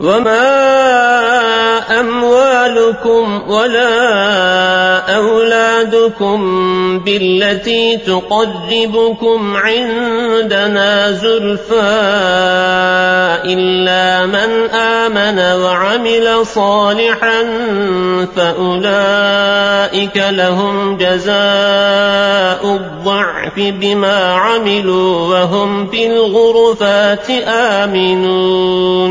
وما أموالكم ولا أولادكم بالتي تقربكم عندنا زلفى إلا من آمن وعمل صالحا فأولئك لهم جزاء الضعف بما عملوا وهم في الغرفات آمنون